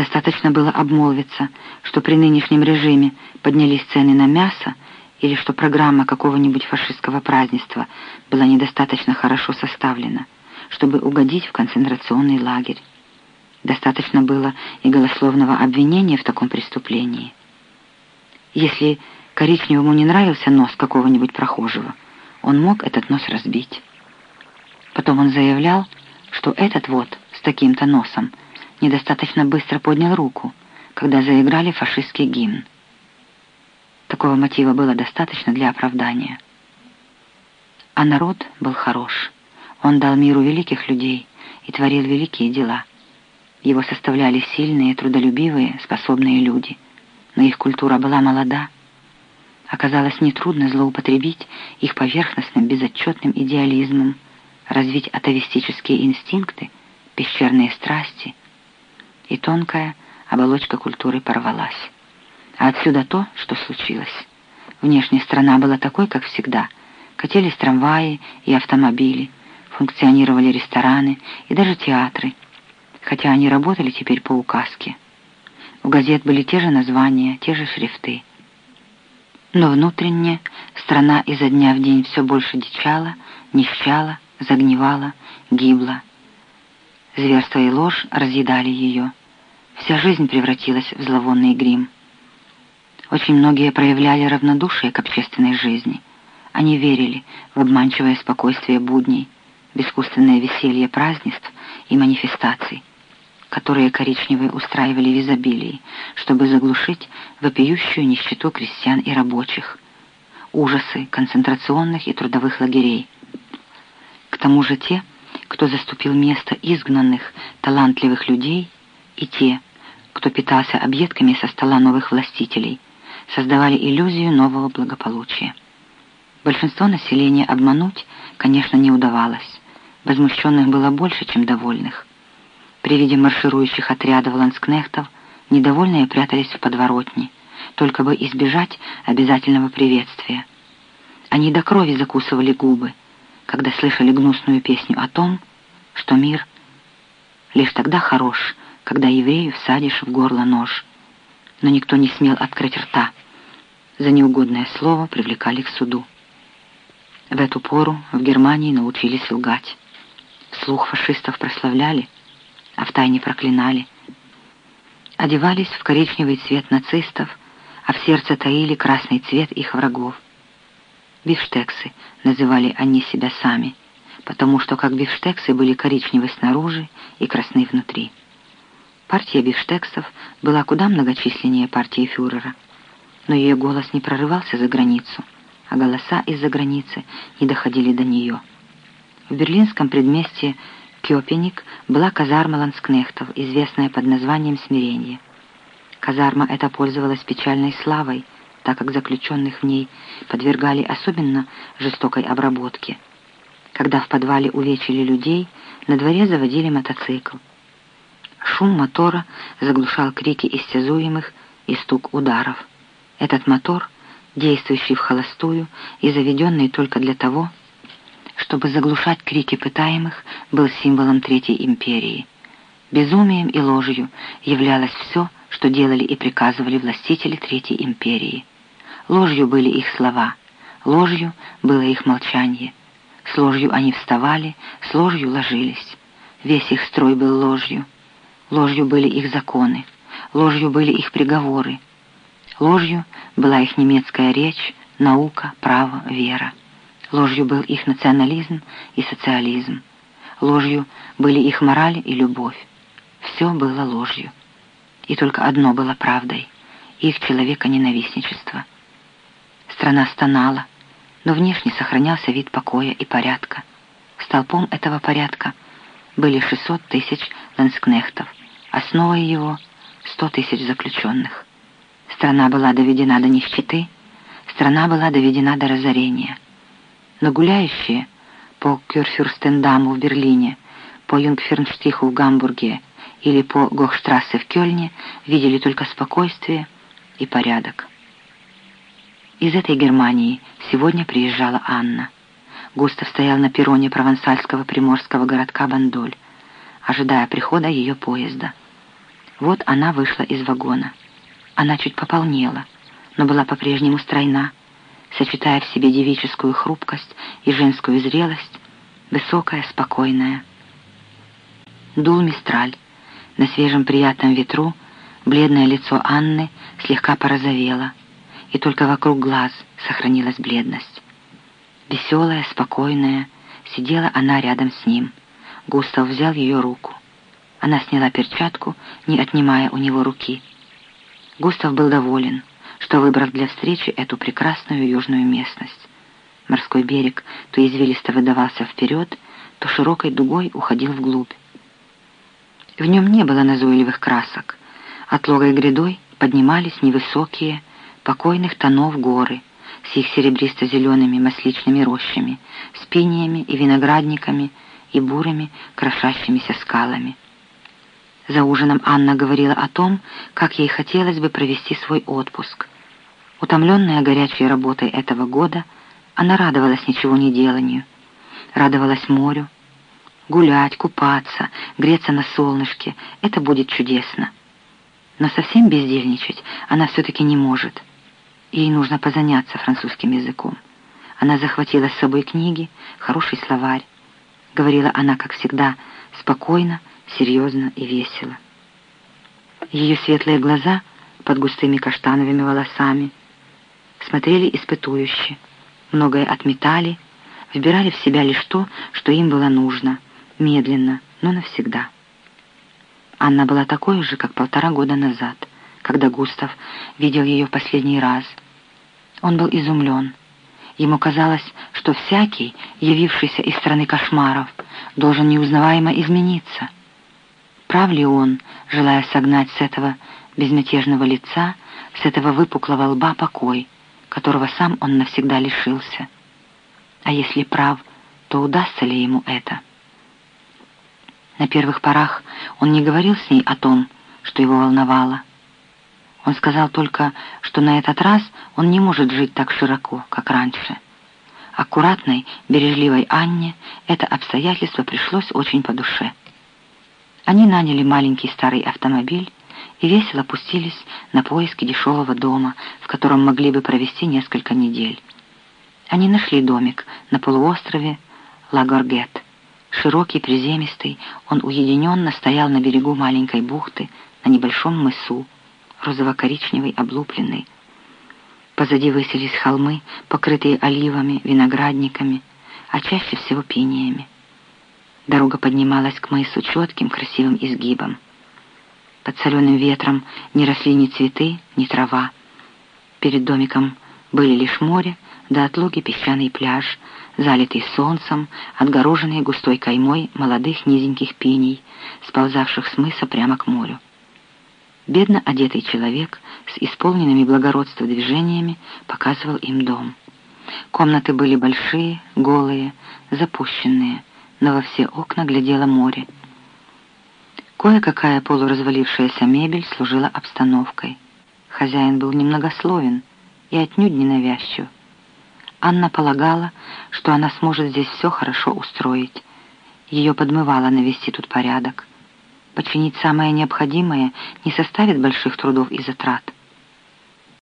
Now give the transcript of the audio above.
Достаточно было обмолвиться, что при нынешнем режиме поднялись цены на мясо, или что программа какого-нибудь фашистского празднества была недостаточно хорошо составлена, чтобы угодить в концентрационный лагерь. Достаточно было и голословного обвинения в таком преступлении. Если коричневому не нравился нос какого-нибудь прохожего, он мог этот нос разбить. Потом он заявлял, что этот вот с таким-то носом недостаточно быстро поднял руку, когда заиграли фашистский гимн. Такого мотива было достаточно для оправдания. А народ был хорош. Он дал миру великих людей и творил великие дела. Его составляли сильные, трудолюбивые, способные люди. Но их культура была молода. Оказалось нетрудно злоупотребить их поверхностным, безотчетным идеализмом, развить атовистические инстинкты, пещерные страсти, и тонкая оболочка культуры порвалась. А отсюда то, что случилось. Внешняя страна была такой, как всегда. Катились трамваи и автомобили, функционировали рестораны и даже театры, хотя они работали теперь по указке. У газет были те же названия, те же шрифты. Но внутренне страна изо дня в день все больше дичала, нищала, загнивала, гибла. Зверство и ложь разъедали ее. Вся жизнь превратилась в зловонный грим. Очень многие проявляли равнодушие к общественной жизни. Они верили в обманчивое спокойствие будней, в искусственное веселье празднеств и манифестаций, которые коричневые устраивали в изобилии, чтобы заглушить вопиющую нищету крестьян и рабочих, ужасы концентрационных и трудовых лагерей. К тому же те, кто заступил место изгнанных, талантливых людей, и те, кто питался объедками со стола новых властителей, создавали иллюзию нового благополучия. Большинство населения обмануть, конечно, не удавалось. Возмущенных было больше, чем довольных. При виде марширующих отрядов ланскнехтов недовольные прятались в подворотни, только бы избежать обязательного приветствия. Они до крови закусывали губы, когда слышали гнусную песню о том, что мир лишь тогда хорош, когда еврею всадишь в горло нож. Но никто не смел открыть рта. За неугодное слово привлекали к суду. В эту пору в Германии научились лгать. Слух фашистов прославляли, а втайне проклинали. Одевались в коричневый цвет нацистов, а в сердце таили красный цвет их врагов. Бифштексы называли они себя сами, потому что как бифштексы были коричневы снаружи и красны внутри. Партия бифштексов была куда многочисленнее партии фюрера, но ее голос не прорывался за границу, а голоса из-за границы не доходили до нее. В берлинском предместье Кёпеник была казарма ланскнехтов, известная под названием «Смирение». Казарма эта пользовалась печальной славой, так как заключенных в ней подвергали особенно жестокой обработке. Когда в подвале увечили людей, на дворе заводили мотоцикл. Шум мотора заглушал крики истязуемых и стук ударов. Этот мотор, действующий в холостую и заведенный только для того, чтобы заглушать крики пытаемых, был символом Третьей империи. Безумием и ложью являлось все, что делали и приказывали властители Третьей империи. Ложью были их слова, ложью было их молчание. С ложью они вставали, с ложью ложились. Весь их строй был ложью. Ложью были их законы, ложью были их приговоры. Ложью была их немецкая речь, наука, право, вера. Ложью был их национализм и социализм. Ложью были их мораль и любовь. Все было ложью. И только одно было правдой — их человека-ненавистничество. Страна стонала, но внешне сохранялся вид покоя и порядка. Столпом этого порядка были 600 тысяч ланскнехтов, Основой его — сто тысяч заключенных. Страна была доведена до нищеты, страна была доведена до разорения. Но гуляющие по Кюрфюрстендаму в Берлине, по Юнгфернштиху в Гамбурге или по Гохштрассе в Кёльне видели только спокойствие и порядок. Из этой Германии сегодня приезжала Анна. Густав стоял на перроне провансальского приморского городка Бандоль, ожидая прихода ее поезда. Вот она вышла из вагона. Она чуть пополнела, но была по-прежнему стройна, сочетая в себе девическую хрупкость и женскую зрелость, высокая, спокойная. Дул мистраль. На свежем приятном ветру бледное лицо Анны слегка порозовело, и только вокруг глаз сохранилась бледность. Веселая, спокойная, сидела она рядом с ним. Густав взял ее руку. Она сняла перчатку, не отнимая у него руки. Густав был доволен, что выбрал для встречи эту прекрасную южную местность. Морской берег то извилисто выдавался вперед, то широкой дугой уходил вглубь. В нем не было назойливых красок. Отлогой грядой поднимались невысокие, покойных тонов горы с их серебристо-зелеными масличными рощами, с пиниями и виноградниками и бурыми крошащимися скалами. За ужином Анна говорила о том, как ей хотелось бы провести свой отпуск. Утомленная горячей работой этого года, она радовалась ничего не деланию, радовалась морю, гулять, купаться, греться на солнышке — это будет чудесно. Но совсем бездельничать она все-таки не может. Ей нужно позаняться французским языком. Она захватила с собой книги, хороший словарь. Говорила она, как всегда, спокойно, серьезно и весело. Ее светлые глаза под густыми каштановыми волосами смотрели испытующе, многое отметали, вбирали в себя лишь то, что им было нужно — медленно, но навсегда. Анна была такой же, как полтора года назад, когда Густав видел ее в последний раз. Он был изумлен. Ему казалось, что всякий, явившийся из страны кошмаров, должен неузнаваемо измениться. Прав ли он, желая согнать с этого безмятежного лица, с этого выпуклого лба покой, которого сам он навсегда лишился? А если прав, то удастся ли ему это? На первых порах он не говорил с ней о том, что его волновало. Он сказал только, что на этот раз он не может жить так широко, как раньше. Аккуратной, бережливой Анне это обстоятельство пришлось очень по душе. Они наняли маленький старый автомобиль и весело пустились на поиски дешевого дома, в котором могли бы провести несколько недель. Они нашли домик на полуострове Лагоргет. Широкий, приземистый, он уединенно стоял на берегу маленькой бухты, на небольшом мысу, розово-коричневый, облупленный. Позади высились холмы, покрытые оливами, виноградниками, а чаще всего пиниями. Дорога поднималась к мысу четким, красивым изгибом. Под соленым ветром не росли ни цветы, ни трава. Перед домиком были лишь море, да отлоги песчаный пляж, залитый солнцем, отгороженный густой каймой молодых низеньких пиней, сползавших с мыса прямо к морю. Бедно одетый человек с исполненными благородства движениями показывал им дом. Комнаты были большие, голые, запущенные, но во все окна глядело море. Кое-какая полуразвалившаяся мебель служила обстановкой. Хозяин был немногословен и отнюдь не навязчив. Анна полагала, что она сможет здесь все хорошо устроить. Ее подмывало навести тут порядок. Починить самое необходимое не составит больших трудов и затрат.